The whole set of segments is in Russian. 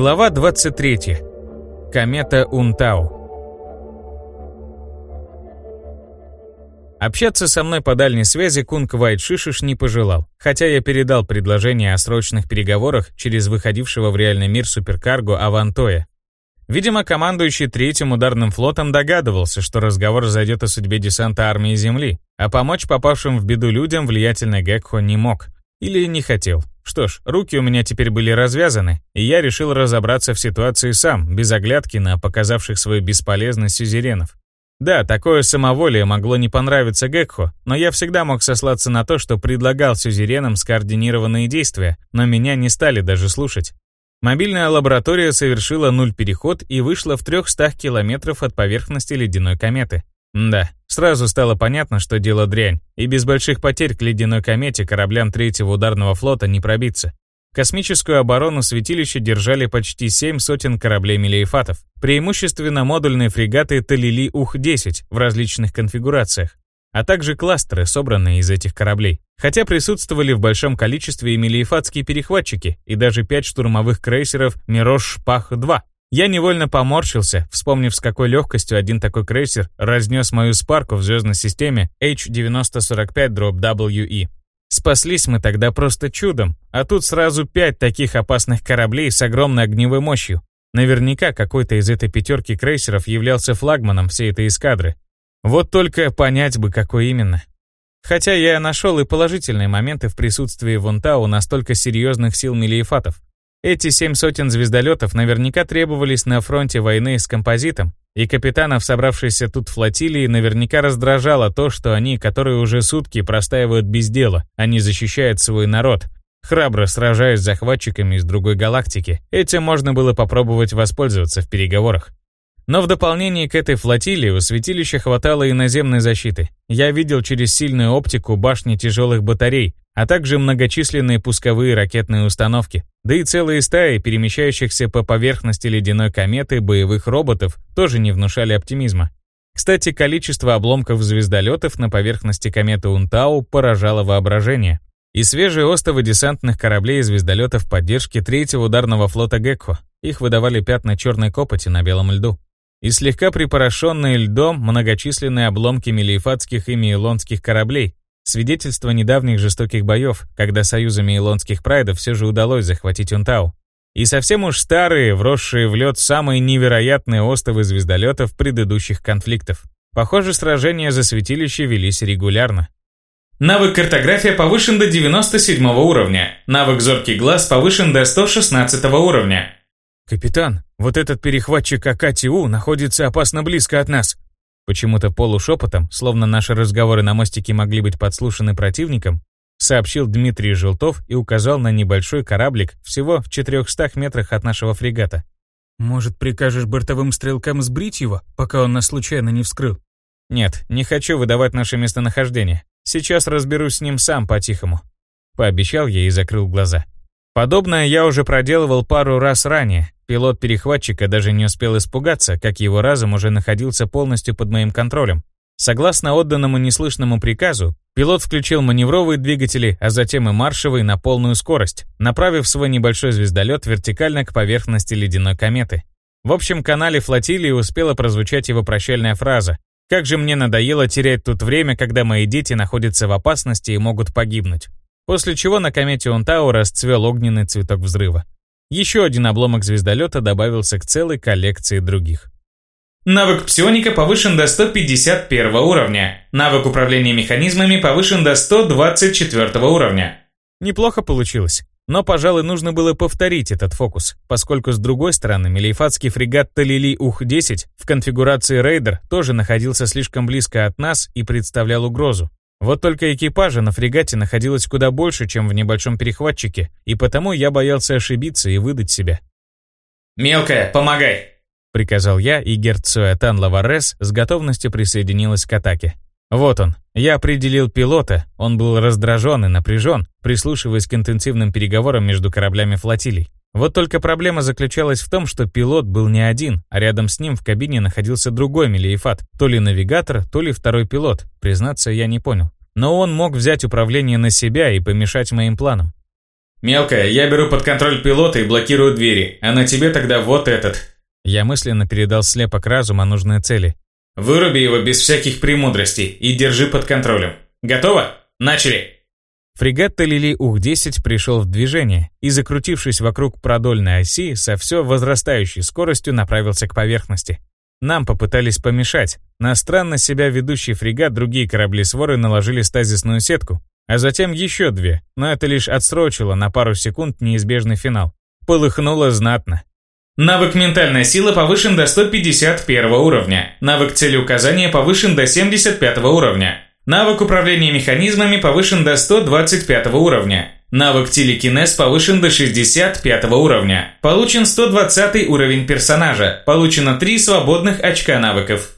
Глава 23. Комета Унтау. Общаться со мной по дальней связи Кунг Вайт Шишиш не пожелал, хотя я передал предложение о срочных переговорах через выходившего в реальный мир суперкарго Авантоя. Видимо, командующий третьим ударным флотом догадывался, что разговор зайдет о судьбе десанта армии Земли, а помочь попавшим в беду людям влиятельный Гекхо не мог. Или не хотел. Что ж, руки у меня теперь были развязаны, и я решил разобраться в ситуации сам, без оглядки на показавших свою бесполезность сюзеренов. Да, такое самоволие могло не понравиться Гекхо, но я всегда мог сослаться на то, что предлагал сюзеренам скоординированные действия, но меня не стали даже слушать. Мобильная лаборатория совершила нуль переход и вышла в 300 километров от поверхности ледяной кометы. Да, сразу стало понятно, что дело дрянь, и без больших потерь к ледяной комете кораблям третьего ударного флота не пробиться. Космическую оборону святилища держали почти семь сотен кораблей мелиефатов, преимущественно модульные фрегаты Талили Ух-10 в различных конфигурациях, а также кластеры, собранные из этих кораблей. Хотя присутствовали в большом количестве и мелиефатские перехватчики, и даже пять штурмовых крейсеров Мирош Пах-2. Я невольно поморщился, вспомнив, с какой легкостью один такой крейсер разнес мою спарку в звездной системе H-9045-WE. Спаслись мы тогда просто чудом, а тут сразу пять таких опасных кораблей с огромной огневой мощью. Наверняка какой-то из этой пятерки крейсеров являлся флагманом всей этой эскадры. Вот только понять бы, какой именно. Хотя я нашел и положительные моменты в присутствии Вунтау настолько серьезных сил мелиефатов. Эти семь сотен звездолетов наверняка требовались на фронте войны с композитом, и капитанов, собравшихся тут флотилии, наверняка раздражало то, что они, которые уже сутки простаивают без дела, они защищают свой народ, храбро сражаясь с захватчиками из другой галактики. Этим можно было попробовать воспользоваться в переговорах. Но в дополнение к этой флотилии у святилища хватало и наземной защиты. Я видел через сильную оптику башни тяжелых батарей, а также многочисленные пусковые ракетные установки, да и целые стаи перемещающихся по поверхности ледяной кометы боевых роботов тоже не внушали оптимизма. Кстати, количество обломков звездолетов на поверхности кометы Унтау поражало воображение. И свежие остовы десантных кораблей и звездолетов поддержки третьего ударного флота Гекко. Их выдавали пятна черной копоти на белом льду и слегка припорошенные льдом многочисленные обломки мелиефатских и мейлонских кораблей, свидетельство недавних жестоких боев, когда союзами илонских прайдов все же удалось захватить Унтау. И совсем уж старые, вросшие в лед самые невероятные остовы звездолетов предыдущих конфликтов. Похоже, сражения за святилище велись регулярно. Навык картография повышен до 97 уровня. Навык зоркий глаз повышен до 116 уровня. «Капитан, вот этот перехватчик АКТУ находится опасно близко от нас». Почему-то полушепотом, словно наши разговоры на мостике могли быть подслушаны противником, сообщил Дмитрий Желтов и указал на небольшой кораблик всего в 400 метрах от нашего фрегата. «Может, прикажешь бортовым стрелкам сбрить его, пока он нас случайно не вскрыл?» «Нет, не хочу выдавать наше местонахождение. Сейчас разберусь с ним сам по-тихому». Пообещал я и закрыл глаза. Подобное я уже проделывал пару раз ранее. Пилот перехватчика даже не успел испугаться, как его разум уже находился полностью под моим контролем. Согласно отданному неслышному приказу, пилот включил маневровые двигатели, а затем и маршевые на полную скорость, направив свой небольшой звездолет вертикально к поверхности ледяной кометы. В общем канале флотилии успела прозвучать его прощальная фраза «Как же мне надоело терять тут время, когда мои дети находятся в опасности и могут погибнуть». После чего на комете Онтау расцвел огненный цветок взрыва. Еще один обломок звездолета добавился к целой коллекции других. Навык псионика повышен до 151 уровня. Навык управления механизмами повышен до 124 уровня. Неплохо получилось. Но, пожалуй, нужно было повторить этот фокус, поскольку с другой стороны мелиефатский фрегат Талили Ух-10 в конфигурации рейдер тоже находился слишком близко от нас и представлял угрозу. Вот только экипажа на фрегате находилось куда больше, чем в небольшом перехватчике, и потому я боялся ошибиться и выдать себя. «Мелкая, помогай!» — приказал я, и Герцоэтан Лаварес с готовностью присоединилась к атаке. Вот он. Я определил пилота, он был раздражен и напряжен, прислушиваясь к интенсивным переговорам между кораблями флотилий. Вот только проблема заключалась в том, что пилот был не один, а рядом с ним в кабине находился другой Мелиефат, то ли навигатор, то ли второй пилот, признаться, я не понял. Но он мог взять управление на себя и помешать моим планам. «Мелкая, я беру под контроль пилота и блокирую двери, а на тебе тогда вот этот». Я мысленно передал слепок разума нужной цели. «Выруби его без всяких премудростей и держи под контролем. Готово? Начали!» Фрегат Талили Ух-10 пришел в движение и, закрутившись вокруг продольной оси, со все возрастающей скоростью направился к поверхности. Нам попытались помешать. На странно себя ведущий фрегат другие корабли-своры наложили стазисную сетку, а затем еще две, но это лишь отсрочило на пару секунд неизбежный финал. Полыхнуло знатно. Навык «Ментальная сила» повышен до 151 уровня. Навык «Целеуказание» повышен до 75 уровня. Навык управления механизмами повышен до 125 уровня. Навык телекинез повышен до 65 уровня. Получен 120 уровень персонажа. Получено 3 свободных очка навыков.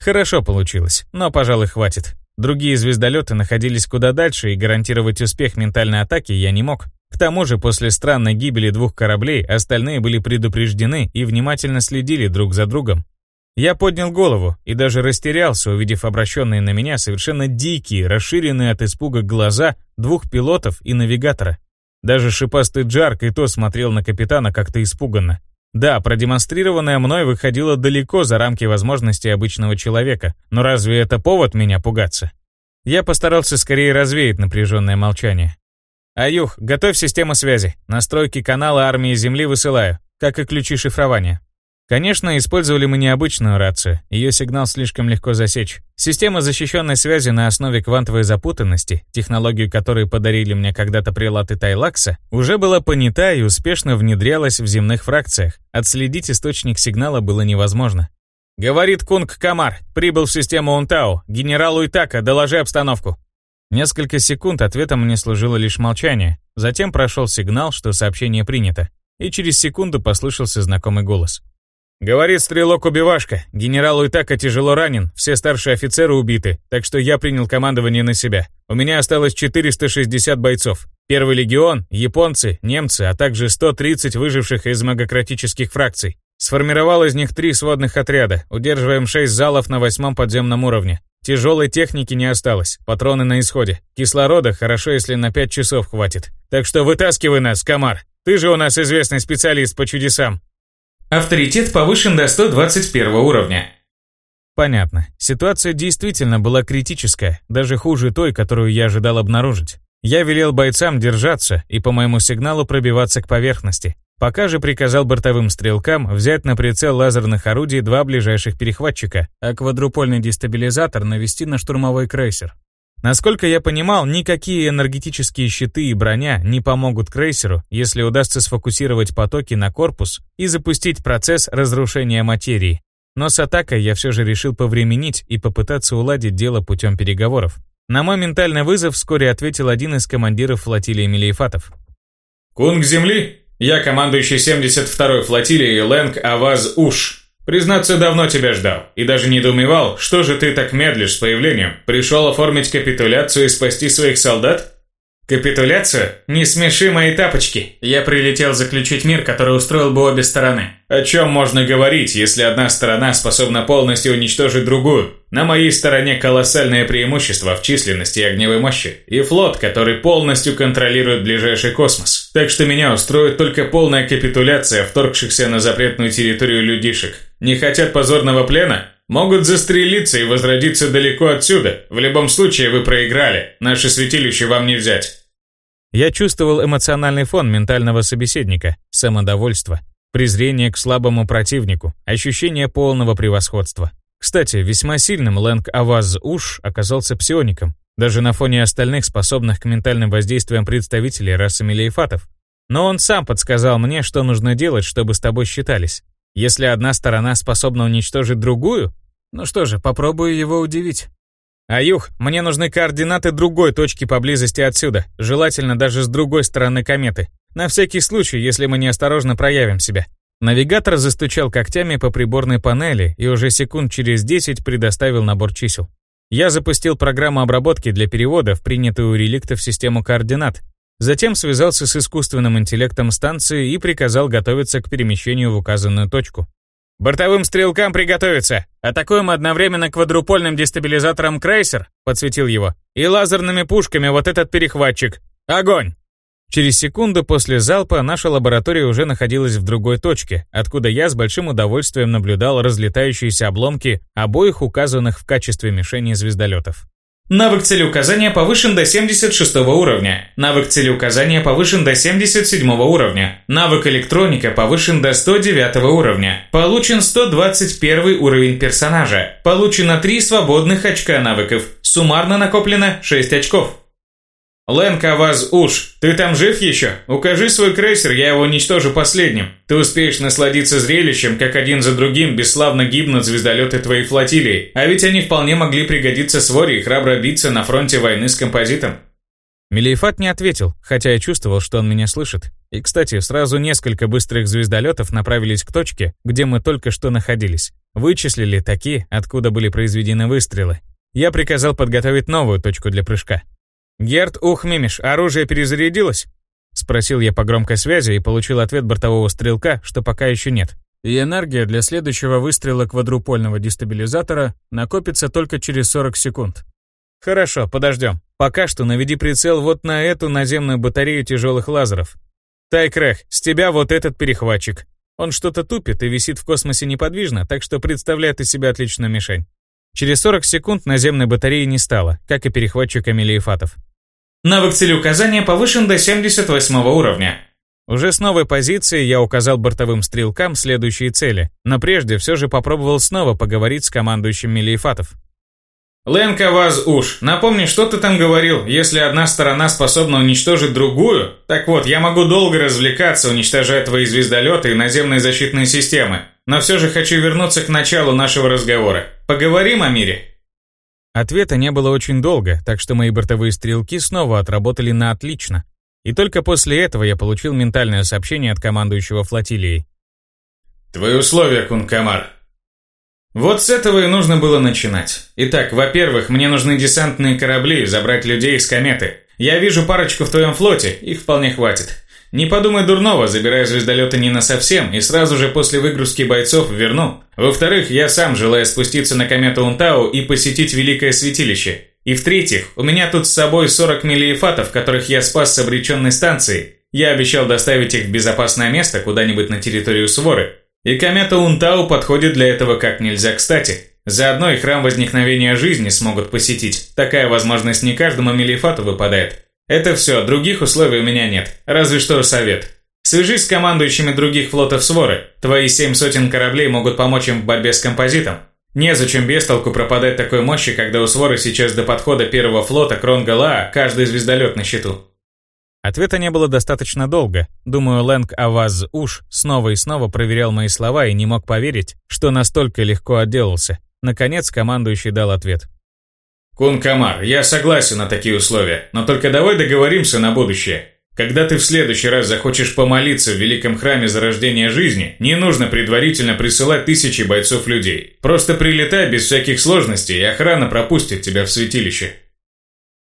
Хорошо получилось, но, пожалуй, хватит. Другие звездолеты находились куда дальше, и гарантировать успех ментальной атаки я не мог. К тому же, после странной гибели двух кораблей, остальные были предупреждены и внимательно следили друг за другом. Я поднял голову и даже растерялся, увидев обращенные на меня совершенно дикие, расширенные от испуга глаза двух пилотов и навигатора. Даже шипастый Джарк и то смотрел на капитана как-то испуганно. Да, продемонстрированное мной выходило далеко за рамки возможностей обычного человека, но разве это повод меня пугаться? Я постарался скорее развеять напряженное молчание. «Аюх, готовь систему связи. Настройки канала армии Земли высылаю, как и ключи шифрования». Конечно, использовали мы необычную рацию, ее сигнал слишком легко засечь. Система защищенной связи на основе квантовой запутанности, технологию которой подарили мне когда-то прилаты Тайлакса, уже была понята и успешно внедрялась в земных фракциях. Отследить источник сигнала было невозможно. «Говорит Кунг Камар, прибыл в систему Унтау. Генералу Итака, доложи обстановку». Несколько секунд ответом мне служило лишь молчание. Затем прошел сигнал, что сообщение принято. И через секунду послышался знакомый голос. Говорит стрелок-убивашка, генерал Уитака тяжело ранен, все старшие офицеры убиты, так что я принял командование на себя. У меня осталось 460 бойцов. Первый легион, японцы, немцы, а также 130 выживших из магократических фракций. Сформировал из них три сводных отряда, удерживаем 6 залов на восьмом подземном уровне. Тяжелой техники не осталось, патроны на исходе. Кислорода хорошо, если на 5 часов хватит. Так что вытаскивай нас, Комар. Ты же у нас известный специалист по чудесам. Авторитет повышен до 121 уровня. Понятно. Ситуация действительно была критическая, даже хуже той, которую я ожидал обнаружить. Я велел бойцам держаться и по моему сигналу пробиваться к поверхности. Пока же приказал бортовым стрелкам взять на прицел лазерных орудий два ближайших перехватчика, а квадрупольный дестабилизатор навести на штурмовой крейсер. Насколько я понимал, никакие энергетические щиты и броня не помогут крейсеру, если удастся сфокусировать потоки на корпус и запустить процесс разрушения материи. Но с атакой я все же решил повременить и попытаться уладить дело путем переговоров. На мой ментальный вызов вскоре ответил один из командиров флотилии Мелиефатов. «Кунг Земли, я командующий 72-й флотилией Лэнг Аваз Уш. Признаться, давно тебя ждал. И даже недоумевал, что же ты так медлишь с появлением? Пришел оформить капитуляцию и спасти своих солдат? Капитуляцию? Не смеши мои тапочки. Я прилетел заключить мир, который устроил бы обе стороны. О чем можно говорить, если одна сторона способна полностью уничтожить другую? На моей стороне колоссальное преимущество в численности и огневой мощи. И флот, который полностью контролирует ближайший космос. Так что меня устроит только полная капитуляция вторгшихся на запретную территорию людишек. Не хотят позорного плена? Могут застрелиться и возродиться далеко отсюда. В любом случае вы проиграли. Наше святилище вам не взять. Я чувствовал эмоциональный фон ментального собеседника, самодовольство, презрение к слабому противнику, ощущение полного превосходства. Кстати, весьма сильным Лэнг Аваз Уш оказался псиоником, даже на фоне остальных способных к ментальным воздействиям представителей расы Мелиефатов. Но он сам подсказал мне, что нужно делать, чтобы с тобой считались. Если одна сторона способна уничтожить другую, ну что же, попробую его удивить. «Аюх, мне нужны координаты другой точки поблизости отсюда, желательно даже с другой стороны кометы. На всякий случай, если мы неосторожно проявим себя». Навигатор застучал когтями по приборной панели и уже секунд через 10 предоставил набор чисел. Я запустил программу обработки для перевода в принятую у реликтов систему координат. Затем связался с искусственным интеллектом станции и приказал готовиться к перемещению в указанную точку. «Бортовым стрелкам приготовиться! Атакуем одновременно квадрупольным дестабилизатором крейсер», подсветил его, «и лазерными пушками вот этот перехватчик. Огонь!» Через секунду после залпа наша лаборатория уже находилась в другой точке, откуда я с большим удовольствием наблюдал разлетающиеся обломки обоих указанных в качестве мишени звездолетов. Навык целеуказания повышен до 76 уровня. Навык целеуказания повышен до 77 уровня. Навык электроника повышен до 109 уровня. Получен 121 уровень персонажа. Получено 3 свободных очка навыков. Суммарно накоплено 6 очков. «Лэнг, Аваз, Уж, ты там жив еще? Укажи свой крейсер, я его уничтожу последним. Ты успеешь насладиться зрелищем, как один за другим бесславно гибнут звездолеты твоей флотилии, а ведь они вполне могли пригодиться своре и храбро биться на фронте войны с композитом». Мелиефат не ответил, хотя я чувствовал, что он меня слышит. И, кстати, сразу несколько быстрых звездолетов направились к точке, где мы только что находились. Вычислили такие, откуда были произведены выстрелы. Я приказал подготовить новую точку для прыжка. «Герд Ухмимиш, оружие перезарядилось?» Спросил я по громкой связи и получил ответ бортового стрелка, что пока еще нет. И энергия для следующего выстрела квадрупольного дестабилизатора накопится только через 40 секунд. Хорошо, подождем. Пока что наведи прицел вот на эту наземную батарею тяжелых лазеров. Тайкрех, с тебя вот этот перехватчик. Он что-то тупит и висит в космосе неподвижно, так что представляет из себя отличную мишень. Через 40 секунд наземной батареи не стало, как и перехватчика Мелиефатов. Навык целеуказания повышен до 78 уровня. Уже с новой позиции я указал бортовым стрелкам следующие цели, но прежде все же попробовал снова поговорить с командующим Мелиефатов. Ленка Ваз Уж, напомни, что ты там говорил, если одна сторона способна уничтожить другую? Так вот, я могу долго развлекаться, уничтожая твои звездолеты и наземные защитные системы, но все же хочу вернуться к началу нашего разговора. Поговорим о мире? Ответа не было очень долго, так что мои бортовые стрелки снова отработали на отлично. И только после этого я получил ментальное сообщение от командующего флотилией. «Твои условия, Кункамар». Вот с этого и нужно было начинать. Итак, во-первых, мне нужны десантные корабли, забрать людей из кометы. Я вижу парочку в твоем флоте, их вполне хватит. Не подумай дурного, забирая звездолеты не на совсем и сразу же после выгрузки бойцов верну. Во-вторых, я сам желаю спуститься на комету Унтау и посетить Великое Святилище. И в-третьих, у меня тут с собой 40 миллиефатов, которых я спас с обреченной станции. Я обещал доставить их в безопасное место, куда-нибудь на территорию Своры. И комета Унтау подходит для этого как нельзя кстати. Заодно и храм Возникновения Жизни смогут посетить. Такая возможность не каждому миллиефату выпадает. Это все, других условий у меня нет. Разве что совет. Свяжись с командующими других флотов Своры. Твои семь сотен кораблей могут помочь им в борьбе с композитом. Незачем без толку пропадать такой мощи, когда у Своры сейчас до подхода первого флота Кронгала каждый звездолет на счету. Ответа не было достаточно долго. Думаю, Лэнг Аваз Уш снова и снова проверял мои слова и не мог поверить, что настолько легко отделался. Наконец командующий дал ответ. Кун Камар, я согласен на такие условия, но только давай договоримся на будущее. Когда ты в следующий раз захочешь помолиться в великом храме зарождения жизни, не нужно предварительно присылать тысячи бойцов людей. Просто прилетай без всяких сложностей, и охрана пропустит тебя в святилище.